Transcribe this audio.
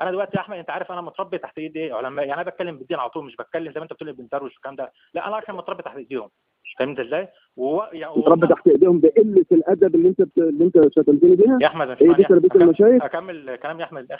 أنا دلوقتي يا احمد انت عارف أنا متربي تحت ايد إيه؟ علماء. يعني أنا بتكلم بالدين على طول مش بتكلم زي ما انت بتقول بنتروج والكلام ده. لا أنا عشان متربي تحت ايديهم. فهمت إزاي؟ و... يعني متربي تحت ايديهم بقلة الأدب اللي انت بت... اللي انت شتمتني بيها؟ يا احمد مش هي إيه دي معنى- تربية أكمل- المشايخ؟ أكمل كلام يا احمد